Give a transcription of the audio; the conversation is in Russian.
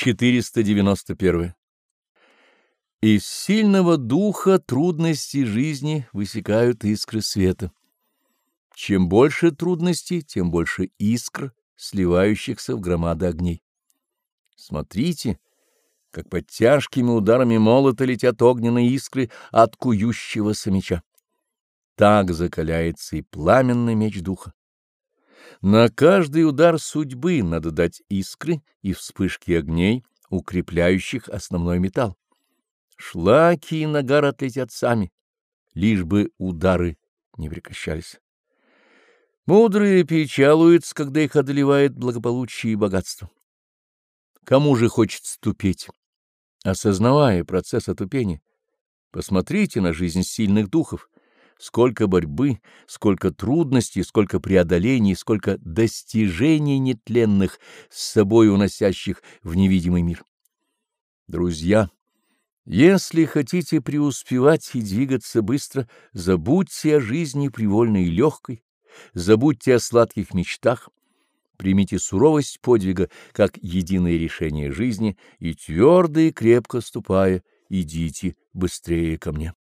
491. Из сильного духа трудности жизни высекают искры света. Чем больше трудностей, тем больше искр, сливающихся в громады огней. Смотрите, как под тяжкими ударами молота летят огненные искры от кующегося меча. Так закаляется и пламенный меч духа. На каждый удар судьбы надо дать искры и вспышки огней, укрепляющих основной металл. Шлаки и нагар отлетят сами, лишь бы удары не прекращались. Мудрые печалуются, когда их одолевает благополучие и богатство. Кому же хочется тупеть? Осознавая процесс отупения, посмотрите на жизнь сильных духов. Сколько борьбы, сколько трудностей, сколько преодолений, сколько достижений нетленных, с собой уносящих в невидимый мир. Друзья, если хотите преуспевать и двигаться быстро, забудьте о жизни привольной и легкой, забудьте о сладких мечтах, примите суровость подвига как единое решение жизни и твердо и крепко ступая, идите быстрее ко мне.